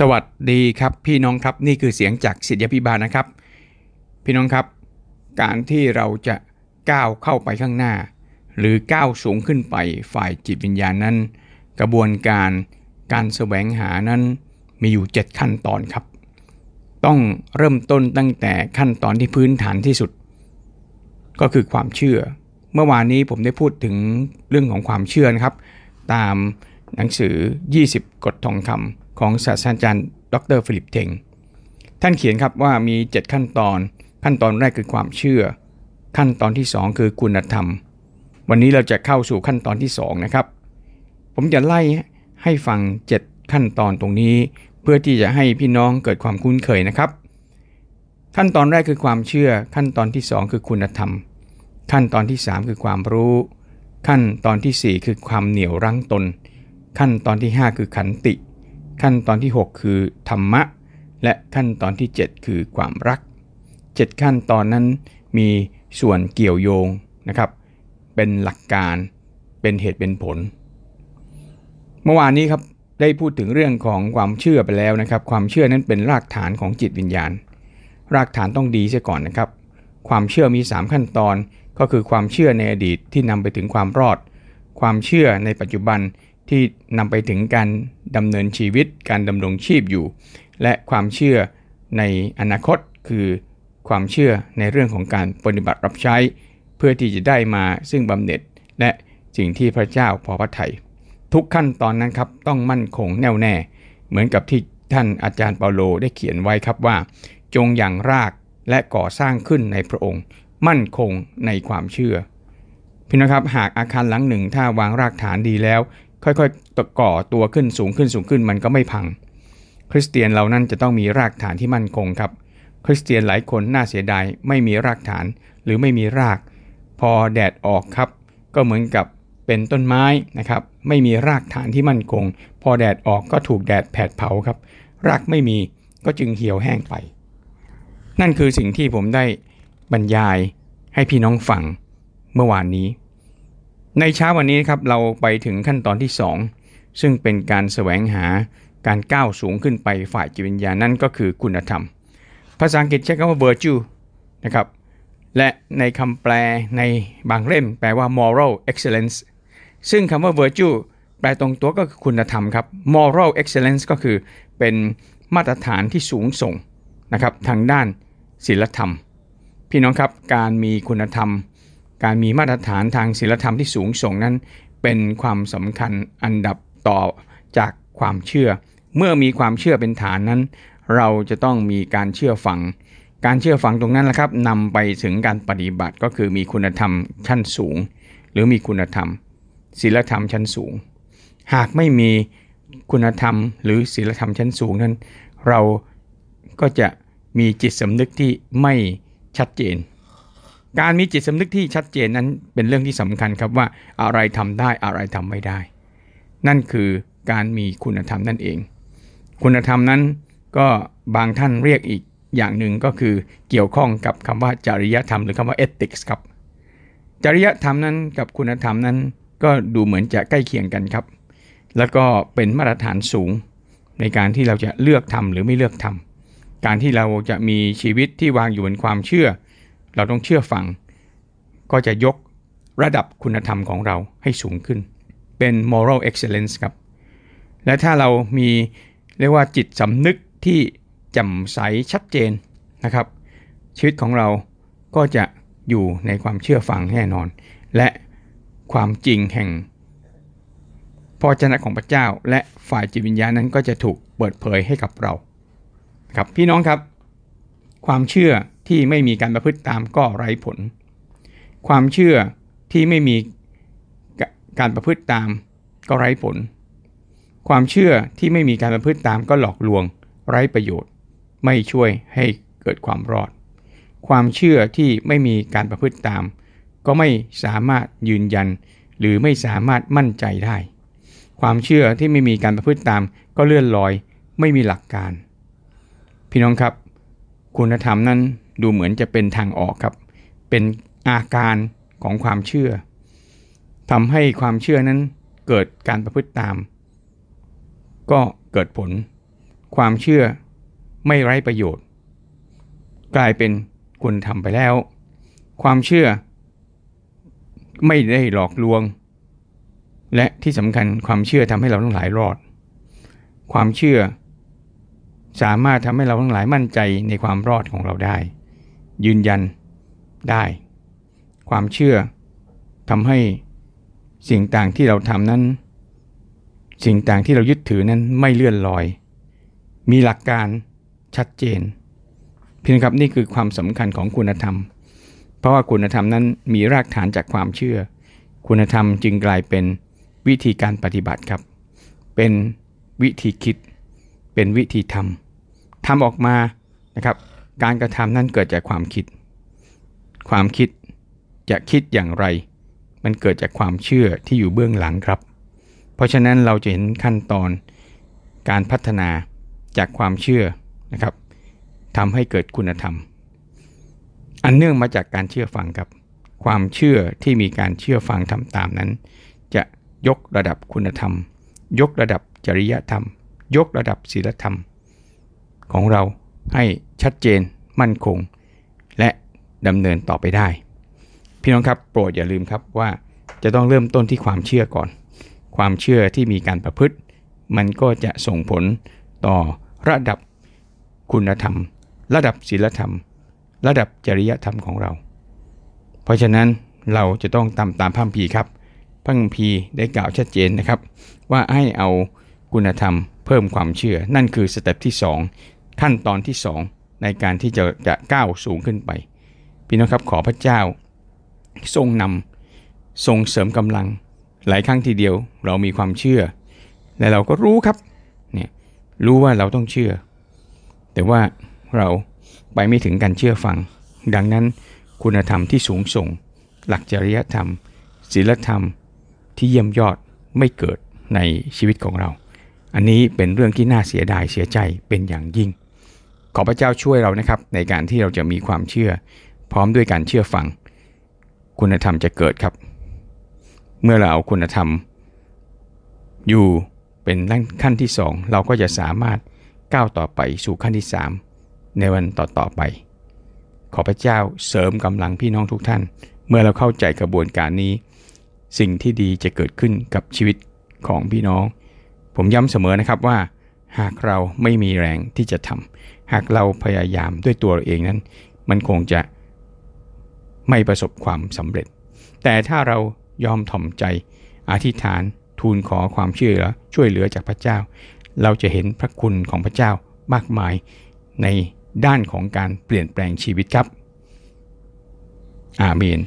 สวัสดีครับพี่น้องครับนี่คือเสียงจากศิษยพิบาลนะครับ พี่น้องครับ การที่เราจะก้าวเข้าไปข้างหน้า หรือก้าวสูงขึ้นไปฝ่ายจิตวิญญาณนั้น กระบวนการการแสวงหานั้นมีอยู่ 7 ขั้นตอนครับ ต้องเริ่มต้นตั้งแต่ขั้นตอนที่พื้นฐานที่สุด ก็คือความเชื่อ เมื่อวานนี้ผมได้พูดถึงเรื่องของความเชื่อนะครับ ตามหนังสือ 20 กฎทองคำ ของศาสตราจารย์ ดรฟิลิปเทง ท่านเขียนครับว่ามี 7 ขั้นตอน ขั้นตอนแรกคือความเชื่อ ขั้นตอนที่ 2 คือคุณธรรม วันนี้เราจะเข้าสู่ขั้นตอนที่ 2 นะครับ ผมจะไล่ให้ฟัง 7 ขั้นตอนตรงนี้ เพื่อที่จะให้พี่น้องเกิดความคุ้นเคยนะครับ ขั้นตอนแรกคือความเชื่อ ขั้นตอนที่ 2 คือคุณธรรม ขั้นตอนที่ 3 คือความรู้ ขั้นตอนที่ 4 คือความเหนี่ยวรั้งตน ขั้นตอนที่ 5 คือขันติ ขั้นตอนที่ 6 คือธรรมะ และขั้นตอนที่ 7 คือความรัก 7 ขั้นตอนนั้นมีส่วนเกี่ยวโยงนะครับ เป็นหลักการเป็นเหตุเป็นผล เมื่อวานนี้ครับได้พูดถึงเรื่องของความเชื่อไปแล้วนะครับ ความเชื่อนั้นเป็นรากฐานของจิตวิญญาณ รากฐานต้องดีเสียก่อนนะครับ ความเชื่อมี 3 ขั้นตอนก็คือความเชื่อในอดีตที่นำไปถึงความรอด ความเชื่อในปัจจุบัน ที่นำไปถึงการดำเนินชีวิตการดำรงชีพอยู่ และความเชื่อในอนาคตคือความเชื่อในเรื่องของการปฏิบัติรับใช้ เพื่อที่จะได้มาซึ่งบำเหน็จ และสิ่งที่พระเจ้าพอพระทยัยทุกขั้นตอนนั้นครับต้องมั่นคงแน่วแน่ เหมือนกับที่ท่านอาจารย์เปาโลได้เขียนไว้ครับว่า จงอย่างรากและก่อสร้างขึ้นในพระองค์ มั่นคงในความเชื่อ พี่น้องครับหากอาคารหลังหนึ่งถ้าวางรากฐานดีแล้ว ค่อยๆตก่อตัวขึ้นสูงขึ้นสูงขึ้นมันก็ไม่พัง คริสเตียนเรานั้นจะต้องมีรากฐานที่มั่นคงครับ คริสเตียนหลายคนน่าเสียดายไม่มีรากฐานหรือไม่มีราก พอแดดออกครับ ก็เหมือนกับเป็นต้นไม้นะครับ ไม่มีรากฐานที่มั่นคง พอแดดออกก็ถูกแดดแผดเผาครับ รากไม่มีก็จึงเหี่ยวแห้งไป นั่นคือสิ่งที่ผมได้บรรยายให้พี่น้องฟังเมื่อวานนี้ ในเช้าวันนี้ครับเราไปถึงขั้นตอนที่ 2 ซึ่งเป็นการแสวงหาการก้าวสูงขึ้นไปฝ่ายจิตวิญญาณนั่นก็คือคุณธรรม ภาษาอังกฤษใช้คำว่า virtue นะครับและในคำแปลในบางเล่มแปลว่า moral excellence ซึ่งคำว่า virtue แปลตรงตัวก็คือคุณธรรมครับ moral excellence ก็คือเป็นมาตรฐานที่สูงส่งนะครับทางด้านศีลธรรม พี่น้องครับการมีคุณธรรม การมีมาตรฐานทางศีลธรรมที่สูงส่งนั้น เป็นความสำคัญอันดับต่อจากความเชื่อ เมื่อมีความเชื่อเป็นฐานนั้น เราจะต้องมีการเชื่อฟัง การเชื่อฟังตรงนั้นแหละครับนำไปถึงการปฏิบัติก็คือมีคุณธรรมชั้นสูง หรือมีคุณธรรมศีลธรรมชั้นสูง หากไม่มีคุณธรรมหรือศีลธรรมชั้นสูงนั้น เราก็จะมีจิตสำนึกที่ไม่ชัดเจน การมีจิตสำนึกที่ชัดเจนนั้นเป็นเรื่องที่สำคัญครับว่าอะไรทำได้อะไรทำไม่ได้ นั่นคือการมีคุณธรรมนั่นเอง คุณธรรมนั้นก็บางท่านเรียกอีกอย่างหนึ่งก็คือเกี่ยวข้องกับคำว่าจริยธรรมหรือคำว่า ethics ครับ จริยธรรมนั้นกับคุณธรรมนั้นก็ดูเหมือนจะใกล้เคียงกันครับ แล้วก็เป็นมาตรฐานสูงในการที่เราจะเลือกทำหรือไม่เลือกทำการที่เราจะมีชีวิตที่วางอยู่บนความเชื่อ เราต้องเชื่อฟัง ก็จะยกระดับคุณธรรมของเราให้สูงขึ้น เป็น moral excellence ครับ และถ้าเรามีเรียกว่าจิตสำนึกที่จำใสชัดเจนนะครับ ชีวิตของเราก็จะอยู่ในความเชื่อฟังแน่นอน และความจริงแห่งพระเจ้าของพระเจ้า และฝ่ายจิตวิญญาณนั้นก็จะถูกเปิดเผยให้กับเราครับพี่น้องครับ ความเชื่อ ที่ไม่มีการประพฤติตามก็ไร้ผล ความเชื่อที่ไม่มีการประพฤติตามก็ไร้ผล ความเชื่อที่ไม่มีการประพฤติตามก็หลอกลวง ไร้ประโยชน์ ไม่ช่วยให้เกิดความรอด ความเชื่อที่ไม่มีการประพฤติตาม ก็ไม่สามารถยืนยัน หรือไม่สามารถมั่นใจได้ ความเชื่อที่ไม่มีการประพฤติตาม ก็เลื่อนลอย ไม่มีหลักการ พี่น้องครับ คุณธรรมนั้น ดูเหมือนจะเป็นทางออกครับ เป็นอาการของความเชื่อทำให้ความเชื่อนั้นเกิดการประพฤติตาม ก็เกิดผล ความเชื่อไม่ไร้ประโยชน์ กลายเป็นคุณทำไปแล้ว ความเชื่อไม่ได้หลอกลวง และที่สำคัญความเชื่อทำให้เราทั้งหลายรอด ความเชื่อสามารถทำให้เราทั้งหลายมั่นใจในความรอดของเราได้ ยืนยันได้ ความเชื่อทำให้สิ่งต่างที่เราทำนั้น สิ่งต่างที่เรายึดถือนั้นไม่เลื่อนลอย มีหลักการชัดเจนพี่นครับนี่คือความสำคัญของคุณธรรม เพราะว่าคุณธรรมนั้นมีรากฐานจากความเชื่อ คุณธรรมจึงกลายเป็นวิธีการปฏิบัติครับ เป็นวิธีคิด เป็นวิธีทำทำออกมานะครับ การกระทำนั้นเกิดจากความคิด ความคิดจะคิดอย่างไร มันเกิดจากความเชื่อที่อยู่เบื้องหลังครับ เพราะฉะนั้นเราจะเห็นขั้นตอนการพัฒนาจากความเชื่อนะครับทำให้เกิดคุณธรรม อันเนื่องมาจากการเชื่อฟังครับ ความเชื่อที่มีการเชื่อฟังทำตามนั้น จะยกระดับคุณธรรม ยกระดับจริยธรรม ยกระดับศีลธรรม ของเรา ให้ชัดเจนมั่นคง และดำเนินต่อไปได้ พี่น้องครับโปรดอย่าลืมครับว่าจะต้องเริ่มต้นที่ความเชื่อก่อน ความเชื่อที่มีการประพฤติ มันก็จะส่งผลต่อระดับคุณธรรม ระดับศีลธรรม ระดับจริยธรรมของเรา เพราะฉะนั้นเราจะต้องตามตามพระคัมภีร์ครับพระคัมภีร์ได้กล่าวชัดเจนนะครับ ว่าให้เอาคุณธรรมเพิ่มความเชื่อ นั่นคือสเต็ปที่ 2 ขั้นตอนที่2ในการที่จะจะก้าวสูงขึ้นไป พี่น้องครับขอพระเจ้า ทรงนำทรงเสริมกำลัง หลายครั้งทีเดียวเรามีความเชื่อ และเราก็รู้ครับเนี่ยรู้ว่าเราต้องเชื่อ แต่ว่าเราไปไม่ถึงการเชื่อฟัง ดังนั้นคุณธรรมที่สูงส่ง หลักจริยธรรมศีลธรรมที่เยี่ยมยอดไม่เกิดในชีวิตของเรา อันนี้เป็นเรื่องที่น่าเสียดายเสียใจเป็นอย่างยิ่ง ขอพระเจ้าช่วยเรานะครับ ในการที่เราจะมีความเชื่อ พร้อมด้วยการเชื่อฟัง คุณธรรมจะเกิดครับ เมื่อเราเอาคุณธรรม อยู่เป็นขั้นที่ 2 เราก็จะสามารถก้าวต่อไปสู่ขั้นที่ 3 ในวันต่อๆไป ขอพระเจ้าเสริมกำลังพี่น้องทุกท่าน เมื่อเราเข้าใจกระบวนการนี้ สิ่งที่ดีจะเกิดขึ้นกับชีวิตของพี่น้อง ผมย้ำเสมอนะครับว่า หากเราไม่มีแรงที่จะทำหากเราพยายามด้วยตัวเราเองนั้น มันคงจะไม่ประสบความสำเร็จ แต่ถ้าเรายอมถ่อมใจอธิษฐานทูลขอความช่วยเหลือช่วยเหลือจากพระเจ้า เราจะเห็นพระคุณของพระเจ้ามากมายในด้านของการเปลี่ยนแปลงชีวิตครับ อาเมน